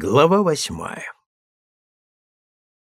Глава восьмая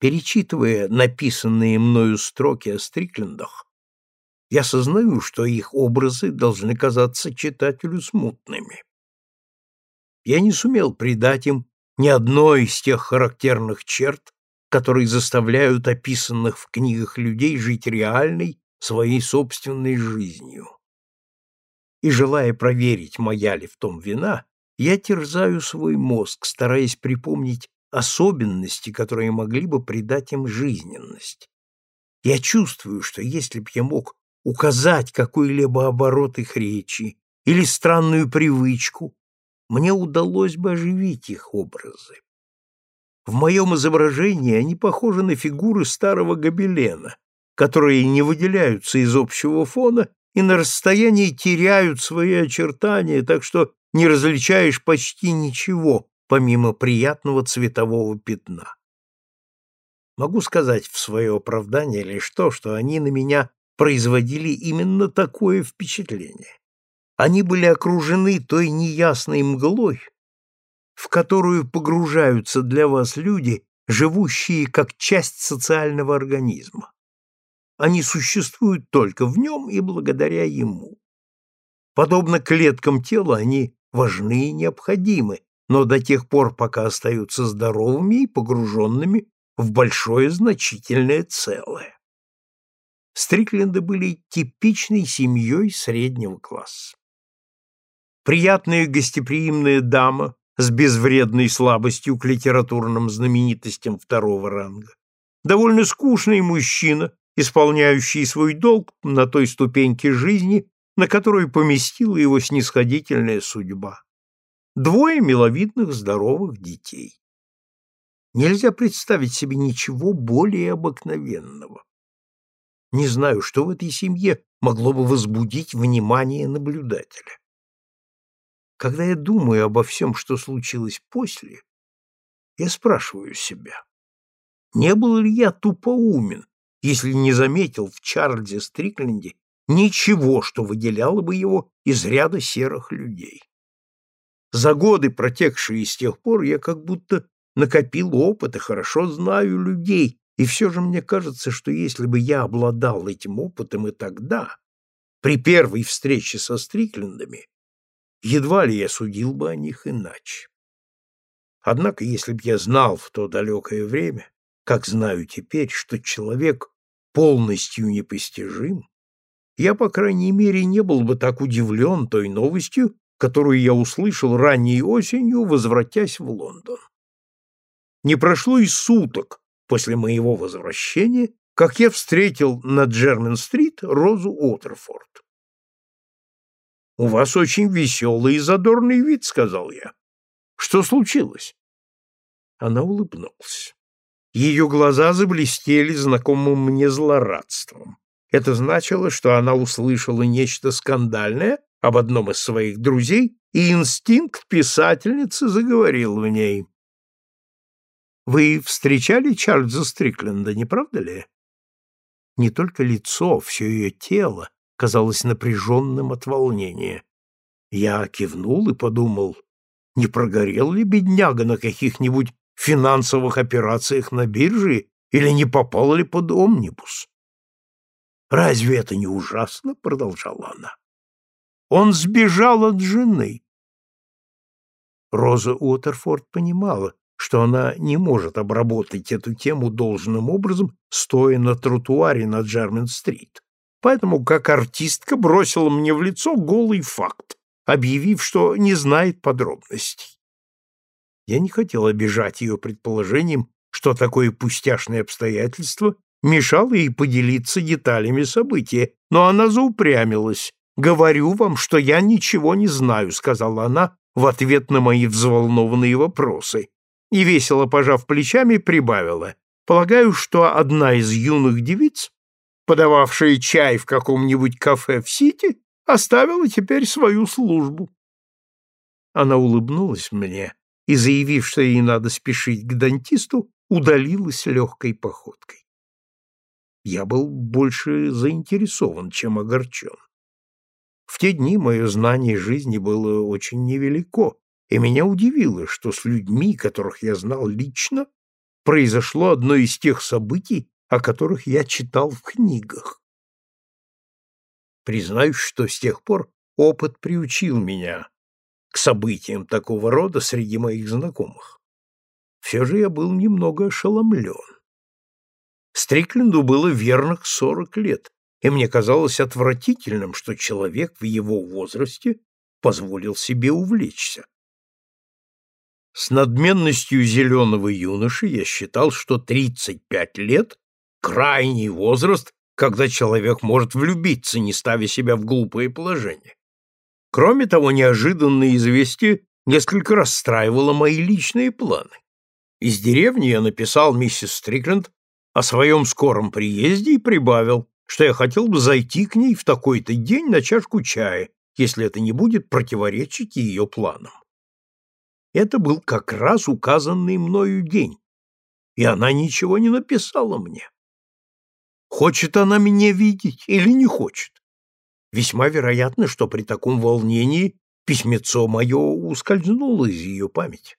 Перечитывая написанные мною строки о Стриклендах, я сознаю, что их образы должны казаться читателю смутными. Я не сумел придать им ни одной из тех характерных черт, которые заставляют описанных в книгах людей жить реальной, своей собственной жизнью. И желая проверить, моя ли в том вина, я терзаю свой мозг, стараясь припомнить особенности, которые могли бы придать им жизненность. Я чувствую, что если б я мог указать какой-либо оборот их речи или странную привычку, мне удалось бы оживить их образы. В моем изображении они похожи на фигуры старого гобелена, которые не выделяются из общего фона и на расстоянии теряют свои очертания, так что не различаешь почти ничего, помимо приятного цветового пятна. Могу сказать в свое оправдание лишь то, что они на меня производили именно такое впечатление. Они были окружены той неясной мглой, в которую погружаются для вас люди, живущие как часть социального организма. Они существуют только в нем и благодаря ему. Подобно клеткам тела, они важны и необходимы, но до тех пор, пока остаются здоровыми и погруженными в большое значительное целое. Стрикленды были типичной семьей среднего класса. Приятная гостеприимная дама с безвредной слабостью к литературным знаменитостям второго ранга, довольно скучный мужчина, исполняющий свой долг на той ступеньке жизни, на которую поместила его снисходительная судьба. Двое миловидных здоровых детей. Нельзя представить себе ничего более обыкновенного. Не знаю, что в этой семье могло бы возбудить внимание наблюдателя. Когда я думаю обо всем, что случилось после, я спрашиваю себя, не был ли я тупоумен, если не заметил в Чарльзе Стрикленде ничего, что выделяло бы его из ряда серых людей. За годы, протекшие с тех пор, я как будто накопил опыт и хорошо знаю людей, и все же мне кажется, что если бы я обладал этим опытом и тогда, при первой встрече со Стриклендами, едва ли я судил бы о них иначе. Однако, если б я знал в то далекое время, как знаю теперь, что человек полностью непостижим, я, по крайней мере, не был бы так удивлен той новостью, которую я услышал ранней осенью, возвратясь в Лондон. Не прошло и суток после моего возвращения, как я встретил на Джермен-стрит Розу Уотерфорд. «У вас очень веселый и задорный вид», — сказал я. «Что случилось?» Она улыбнулась. Ее глаза заблестели знакомым мне злорадством. Это значило, что она услышала нечто скандальное об одном из своих друзей, и инстинкт писательницы заговорил в ней. «Вы встречали Чарльза Стрикленда, не правда ли?» Не только лицо, все ее тело казалось напряженным от волнения. Я кивнул и подумал, не прогорел ли бедняга на каких-нибудь финансовых операциях на бирже или не попал ли под омнибус. Разве это не ужасно? продолжала она. Он сбежал от жены. Роза Уотерфорд понимала, что она не может обработать эту тему должным образом, стоя на тротуаре на Джермен-стрит. Поэтому, как артистка, бросила мне в лицо голый факт, объявив, что не знает подробностей. Я не хотел обижать ее предположением, что такое пустяшное обстоятельство мешало ей поделиться деталями события, но она заупрямилась. «Говорю вам, что я ничего не знаю», — сказала она в ответ на мои взволнованные вопросы, и, весело пожав плечами, прибавила. «Полагаю, что одна из юных девиц, подававшая чай в каком-нибудь кафе в Сити, оставила теперь свою службу». Она улыбнулась мне и, заявив, что ей надо спешить к дантисту, удалилась легкой походкой я был больше заинтересован, чем огорчен. В те дни мое знание жизни было очень невелико, и меня удивило, что с людьми, которых я знал лично, произошло одно из тех событий, о которых я читал в книгах. Признаюсь, что с тех пор опыт приучил меня к событиям такого рода среди моих знакомых. Все же я был немного ошеломлен. Стрикленду было верных сорок лет, и мне казалось отвратительным, что человек в его возрасте позволил себе увлечься. С надменностью зеленого юноши я считал, что 35 лет – крайний возраст, когда человек может влюбиться, не ставя себя в глупое положение. Кроме того, неожиданное известие несколько расстраивало мои личные планы. Из деревни я написал миссис Стрикленд о своем скором приезде и прибавил, что я хотел бы зайти к ней в такой-то день на чашку чая, если это не будет противоречить ее планам. Это был как раз указанный мною день, и она ничего не написала мне. Хочет она меня видеть или не хочет? Весьма вероятно, что при таком волнении письмецо мое ускользнуло из ее памяти.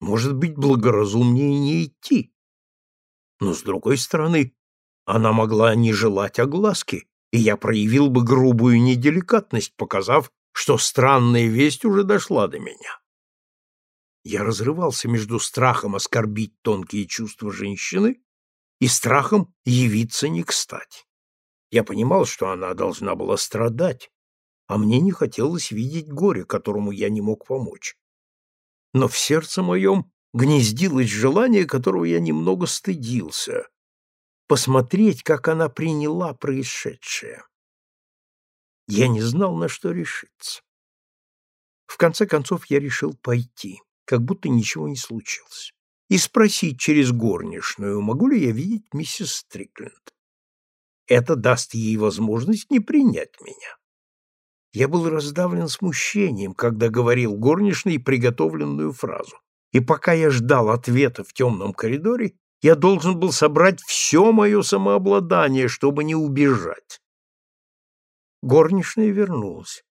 Может быть, благоразумнее не идти. Но, с другой стороны, она могла не желать огласки, и я проявил бы грубую неделикатность, показав, что странная весть уже дошла до меня. Я разрывался между страхом оскорбить тонкие чувства женщины и страхом явиться не кстати. Я понимал, что она должна была страдать, а мне не хотелось видеть горе, которому я не мог помочь. Но в сердце моем гнездилось желание, которого я немного стыдился — посмотреть, как она приняла происшедшее. Я не знал, на что решиться. В конце концов я решил пойти, как будто ничего не случилось, и спросить через горничную, могу ли я видеть миссис Стрикленд. Это даст ей возможность не принять меня. Я был раздавлен смущением, когда говорил горничной приготовленную фразу. И пока я ждал ответа в темном коридоре, я должен был собрать все мое самообладание, чтобы не убежать. Горничная вернулась.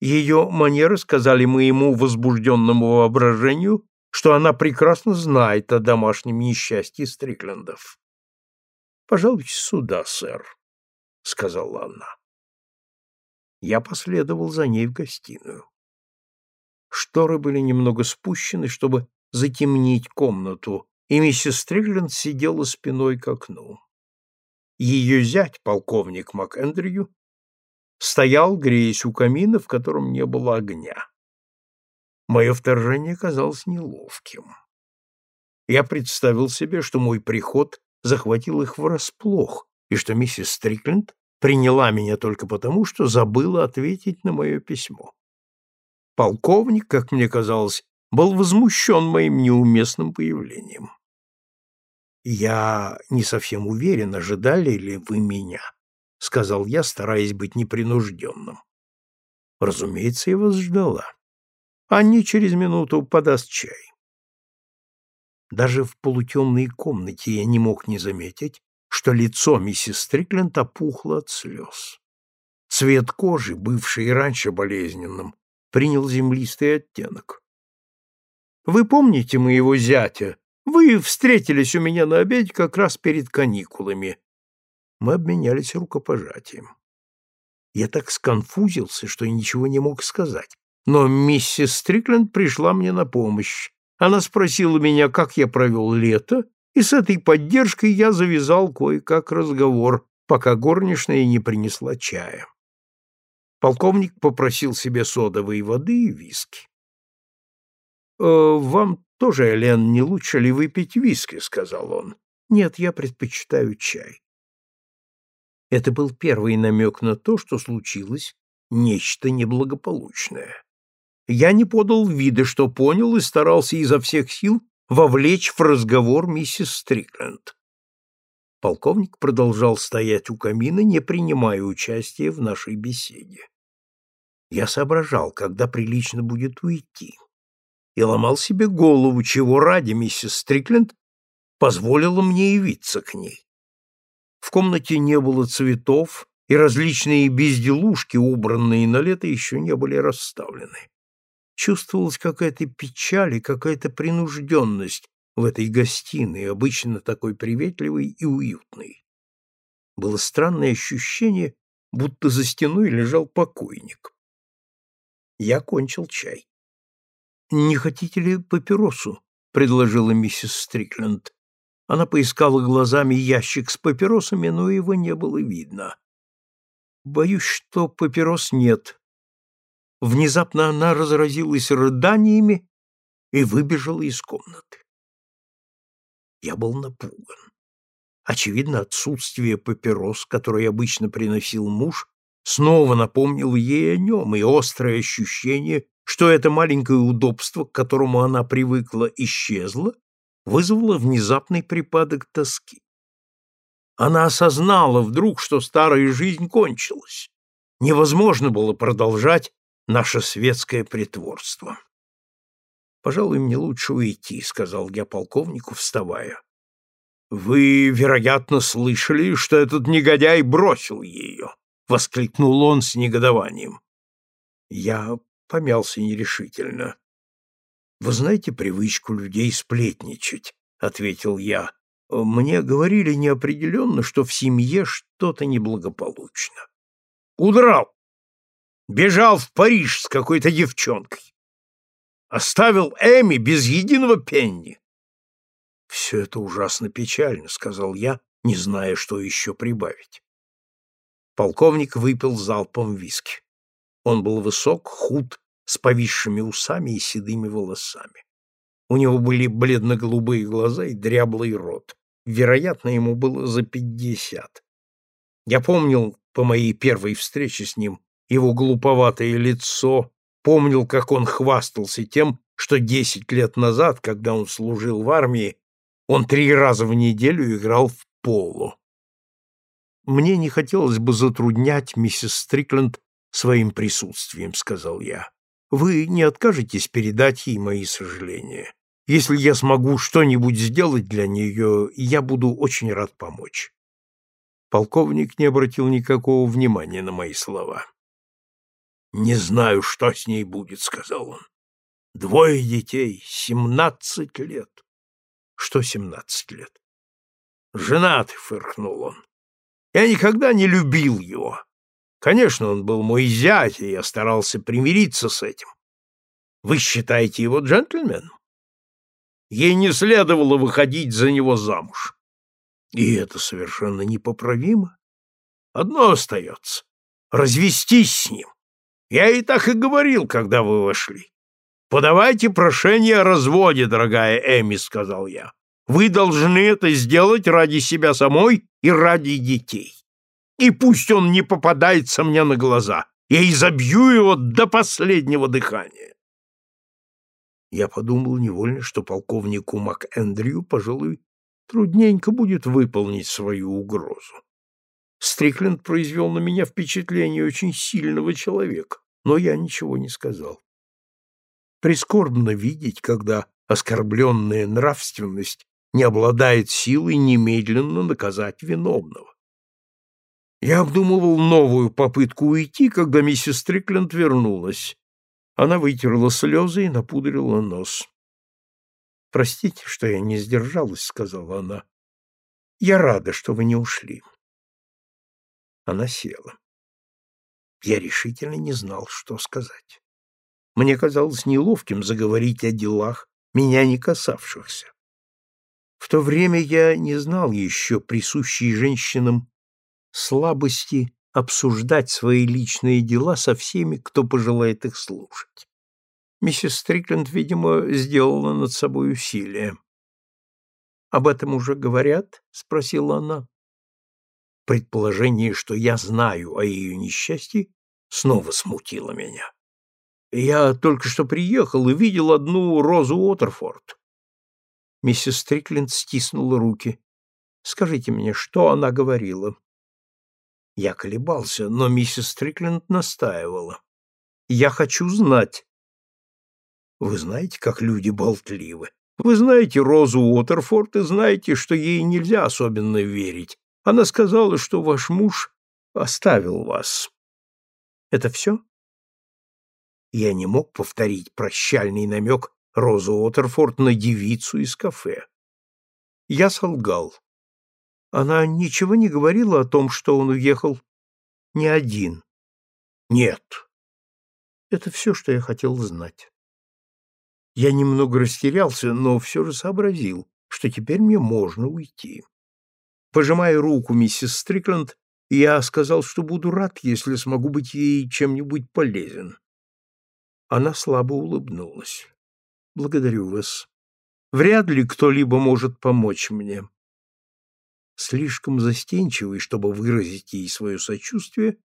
Ее манеры сказали моему возбужденному воображению, что она прекрасно знает о домашнем несчастье Стриклендов. Пожалуйте сюда, сэр, — сказала она. Я последовал за ней в гостиную. Шторы были немного спущены, чтобы затемнить комнату, и миссис Стрикленд сидела спиной к окну. Ее зять, полковник МакЭндрю, стоял, греясь у камина, в котором не было огня. Мое вторжение казалось неловким. Я представил себе, что мой приход захватил их врасплох, и что миссис Стрикленд приняла меня только потому, что забыла ответить на мое письмо. Полковник, как мне казалось, был возмущен моим неуместным появлением. «Я не совсем уверен, ожидали ли вы меня», — сказал я, стараясь быть непринужденным. «Разумеется, я вас ждала. Анни через минуту подаст чай. Даже в полутемной комнате я не мог не заметить, что лицо миссис Стрикленд опухло от слез. Цвет кожи, бывший раньше болезненным, принял землистый оттенок. «Вы помните моего зятя? Вы встретились у меня на обеде как раз перед каникулами». Мы обменялись рукопожатием. Я так сконфузился, что ничего не мог сказать. Но миссис Стрикленд пришла мне на помощь. Она спросила меня, как я провел лето, и с этой поддержкой я завязал кое-как разговор, пока горничная не принесла чая. Полковник попросил себе содовой воды и виски. «Э, «Вам тоже, Элен, не лучше ли выпить виски?» — сказал он. «Нет, я предпочитаю чай». Это был первый намек на то, что случилось нечто неблагополучное я не подал вида, что понял и старался изо всех сил вовлечь в разговор миссис Стрикленд. Полковник продолжал стоять у камина, не принимая участия в нашей беседе. Я соображал, когда прилично будет уйти, и ломал себе голову, чего ради миссис Стрикленд позволила мне явиться к ней. В комнате не было цветов, и различные безделушки, убранные на лето, еще не были расставлены. чувствовалась какая-то печаль и какая-то принужденность в этой гостиной, обычно такой приветливой и уютной. Было странное ощущение, будто за стеной лежал покойник. Я кончил чай. «Не хотите ли папиросу?» — предложила миссис Стрикленд. Она поискала глазами ящик с папиросами, но его не было видно. «Боюсь, что папирос нет». Внезапно она разразилась рыданиями и выбежала из комнаты. Я был напуган. Очевидно, отсутствие папирос, который обычно приносил муж, снова напомнило ей о нем, и острое ощущение, что это маленькое удобство, к которому она привыкла, исчезло, вызвало внезапный припадок тоски. Она осознала вдруг, что старая жизнь кончилась. Невозможно было продолжать наше светское притворство. «Пожалуй, мне лучше уйти», — сказал я полковнику, вставая. «Вы, вероятно, слышали, что этот негодяй бросил ее», — воскликнул он с негодованием. Я помялся нерешительно. «Вы знаете привычку людей сплетничать», — ответил я. «Мне говорили неопределенно, что в семье что-то неблагополучно». «Удрал! Бежал в Париж с какой-то девчонкой. Оставил Эми без единого пенни. «Все это ужасно печально», — сказал я, не зная, что еще прибавить. Полковник выпил залпом виски. Он был высок, худ, с повисшими усами и седыми волосами. У него были бледно-голубые глаза и дряблый рот. Вероятно, ему было за пятьдесят. Я помнил по моей первой встрече с ним его глуповатое лицо, помнил, как он хвастался тем, что десять лет назад, когда он служил в армии, он три раза в неделю играл в поло. «Мне не хотелось бы затруднять миссис Стрикленд своим присутствием», — сказал я. «Вы не откажетесь передать ей мои сожаления. Если я смогу что-нибудь сделать для нее, я буду очень рад помочь». Полковник не обратил никакого внимания на мои слова. «Не знаю, что с ней будет», — сказал он. «Двое детей, семнадцать лет». «Что семнадцать лет?» «Женат», — фыркнул он. «Я никогда не любил его. Конечно, он был мой зять, и я старался примириться с этим. Вы считаете его джентльменом? Ей не следовало выходить за него замуж. И это совершенно непоправимо. Одно остается — развестись с ним. Я и так и говорил, когда вы вошли. Подавайте прошение о разводе, дорогая Эми, сказал я. Вы должны это сделать ради себя самой и ради детей. И пусть он не попадается мне на глаза. Я изобью его до последнего дыхания. Я подумал невольно, что полковнику МакЭндрю, пожалуй, трудненько будет выполнить свою угрозу. Стрикленд произвел на меня впечатление очень сильного человека но я ничего не сказал. Прискорбно видеть, когда оскорбленная нравственность не обладает силой немедленно наказать виновного. Я обдумывал новую попытку уйти, когда миссис Стрикленд вернулась. Она вытерла слезы и напудрила нос. «Простите, что я не сдержалась», — сказала она. «Я рада, что вы не ушли». Она села. Я решительно не знал, что сказать. Мне казалось неловким заговорить о делах, меня не касавшихся. В то время я не знал еще присущей женщинам слабости обсуждать свои личные дела со всеми, кто пожелает их слушать. Миссис Стрикленд, видимо, сделала над собой усилие. «Об этом уже говорят?» — спросила она. Предположение, что я знаю о ее несчастье, снова смутило меня. Я только что приехал и видел одну Розу Уотерфорд. Миссис Стрикленд стиснула руки. Скажите мне, что она говорила? Я колебался, но миссис Стрикленд настаивала. Я хочу знать. Вы знаете, как люди болтливы. Вы знаете Розу Уотерфорд и знаете, что ей нельзя особенно верить. Она сказала, что ваш муж оставил вас. Это все? Я не мог повторить прощальный намек Розы Уотерфорд на девицу из кафе. Я солгал. Она ничего не говорила о том, что он уехал не один. Нет. Это все, что я хотел знать. Я немного растерялся, но все же сообразил, что теперь мне можно уйти. Пожимая руку миссис Стрикленд, я сказал, что буду рад, если смогу быть ей чем-нибудь полезен. Она слабо улыбнулась. Благодарю вас. Вряд ли кто-либо может помочь мне. Слишком застенчивый, чтобы выразить ей свое сочувствие,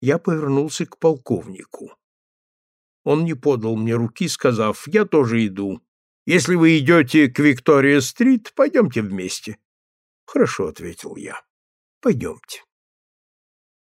я повернулся к полковнику. Он не подал мне руки, сказав, «Я тоже иду. Если вы идете к Виктория-стрит, пойдемте вместе». «Хорошо», — ответил я. «Пойдемте».